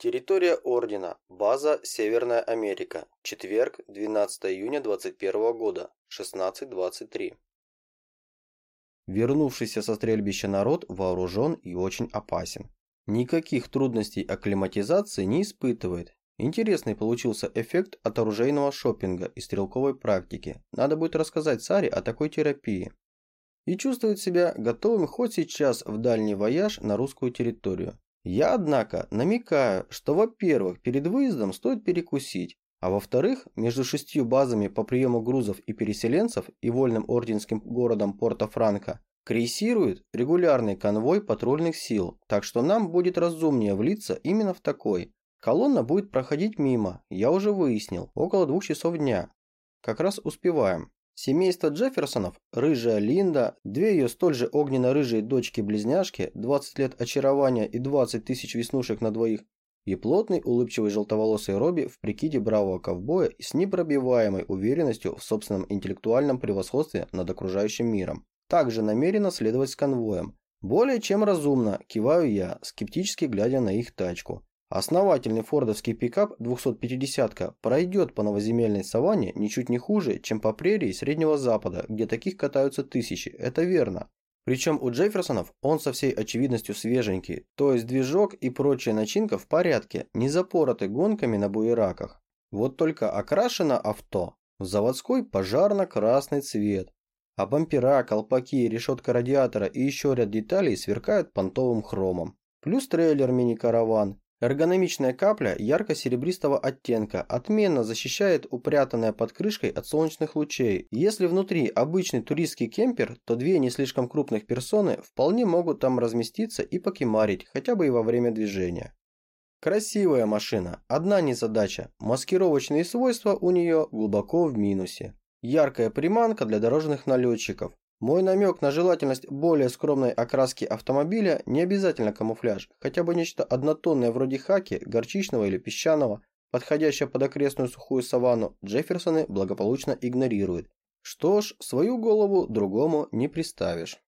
Территория Ордена. База Северная Америка. Четверг, 12 июня 21 года. 16.23. Вернувшийся со стрельбища народ вооружен и очень опасен. Никаких трудностей акклиматизации не испытывает. Интересный получился эффект от оружейного шопинга и стрелковой практики. Надо будет рассказать Саре о такой терапии. И чувствует себя готовым хоть сейчас в дальний вояж на русскую территорию. Я, однако, намекаю, что, во-первых, перед выездом стоит перекусить, а во-вторых, между шестью базами по приему грузов и переселенцев и вольным орденским городом Порто-Франко крейсирует регулярный конвой патрульных сил, так что нам будет разумнее влиться именно в такой. Колонна будет проходить мимо, я уже выяснил, около двух часов дня. Как раз успеваем. Семейство Джефферсонов, рыжая Линда, две ее столь же огненно-рыжие дочки-близняшки, 20 лет очарования и 20 тысяч веснушек на двоих, и плотный, улыбчивый желтоволосый Робби в прикиде бравого ковбоя и с непробиваемой уверенностью в собственном интеллектуальном превосходстве над окружающим миром. Также намеренно следовать с конвоем. Более чем разумно, киваю я, скептически глядя на их тачку. Основательный фордовский пикап 250-ка пройдет по новоземельной саванне ничуть не хуже, чем по прерии Среднего Запада, где таких катаются тысячи, это верно. Причем у Джефферсонов он со всей очевидностью свеженький, то есть движок и прочая начинка в порядке, не запороты гонками на буераках. Вот только окрашено авто в заводской пожарно-красный цвет, а бампера, колпаки, решетка радиатора и еще ряд деталей сверкают понтовым хромом. Плюс трейлер мини-караван, Эргономичная капля ярко-серебристого оттенка отменно защищает упрятанное под крышкой от солнечных лучей. Если внутри обычный туристский кемпер, то две не слишком крупных персоны вполне могут там разместиться и покемарить, хотя бы и во время движения. Красивая машина, одна незадача, маскировочные свойства у нее глубоко в минусе. Яркая приманка для дорожных налетчиков, мой намек на желательность более скромной окраски автомобиля не обязательно камуфляж, хотя бы нечто однотонное вроде хаки, горчичного или песчаного, подходящее под окрестную сухую саванну, Джефферсоны благополучно игнорируют. Что ж, свою голову другому не приставишь.